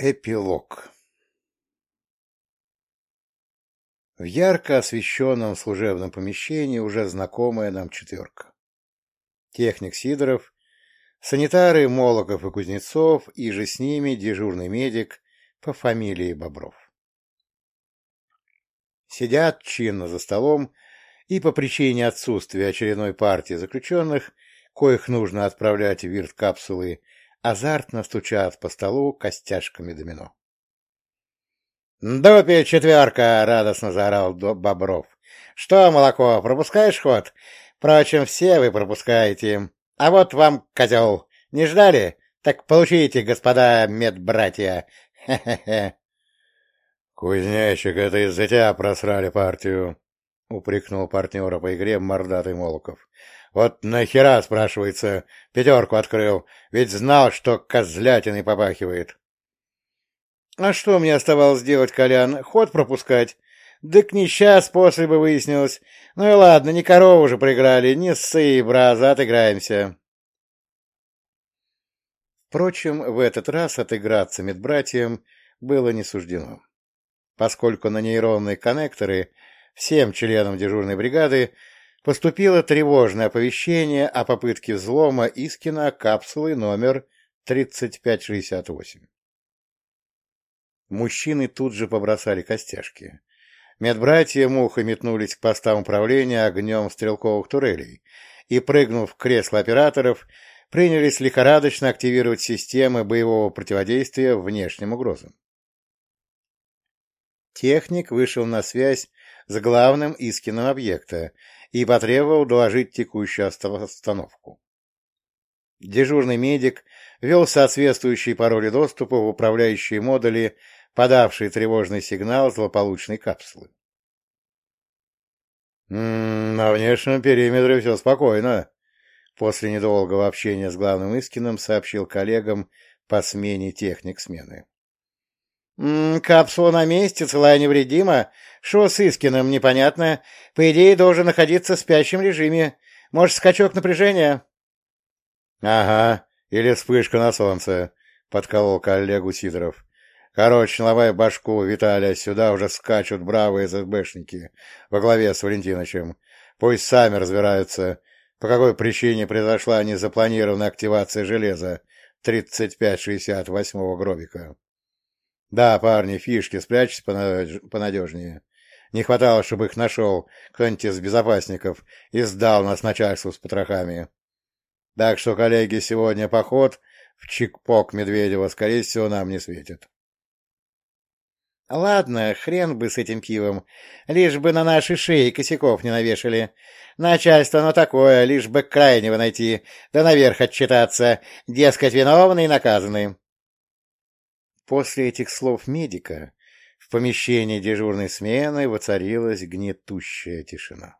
Эпилог В ярко освещенном служебном помещении уже знакомая нам четверка. Техник Сидоров, санитары Молоков и Кузнецов, и же с ними дежурный медик по фамилии Бобров. Сидят чинно за столом, и по причине отсутствия очередной партии заключенных, коих нужно отправлять в вирт-капсулы, азартно стучат по столу костяшками домино. «Дупи, четверка!» — радостно заорал Бобров. «Что, молоко, пропускаешь ход? Впрочем, все вы пропускаете. А вот вам, козел, не ждали? Так получите, господа медбратья! Хе-хе-хе!» «Кузнечик, это из-за тебя просрали партию!» — упрекнул партнера по игре мордатый Молоков. Вот нахера, спрашивается, пятерку открыл, ведь знал, что козлятиной попахивает. — А что мне оставалось делать, Колян? Ход пропускать? Да к несчаст после бы выяснилось. Ну и ладно, не корову же проиграли, не ссы, браза, отыграемся. Впрочем, в этот раз отыграться медбратьям было не суждено, поскольку на нейронные коннекторы всем членам дежурной бригады поступило тревожное оповещение о попытке взлома Искина капсулы номер 3568. Мужчины тут же побросали костяшки. Медбратья мухой метнулись к постам управления огнем стрелковых турелей и, прыгнув в кресло операторов, принялись лихорадочно активировать системы боевого противодействия внешним угрозам. Техник вышел на связь с главным Искином объекта и потребовал доложить текущую остановку. Дежурный медик ввел соответствующие пароли доступа в управляющие модули, подавшие тревожный сигнал злополучной капсулы. «М «На внешнем периметре все спокойно», — после недолгого общения с главным Искином сообщил коллегам по смене техник смены. «Капсула на месте, целая невредима. Что с Искиным, непонятно. По идее, должен находиться в спящем режиме. Может, скачок напряжения?» «Ага, или вспышка на солнце», — подколол коллегу Сидоров. «Короче, ломай башку, Виталия, сюда уже скачут бравые ЗБшники во главе с Валентиновичем. Пусть сами разбираются, по какой причине произошла незапланированная активация железа 3568-го гробика». Да, парни, фишки, спрячьтесь понадежнее. Не хватало, чтобы их нашел кто-нибудь из безопасников и сдал нас начальству с потрохами. Так что, коллеги, сегодня поход в чикпок Медведева, скорее всего, нам не светит. Ладно, хрен бы с этим пивом, лишь бы на наши шеи косяков не навешали. Начальство оно такое, лишь бы крайнего найти, да наверх отчитаться, дескать, виновный и наказанный. После этих слов медика в помещении дежурной смены воцарилась гнетущая тишина.